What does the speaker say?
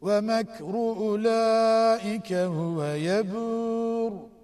ومكر أولئك هو يبور.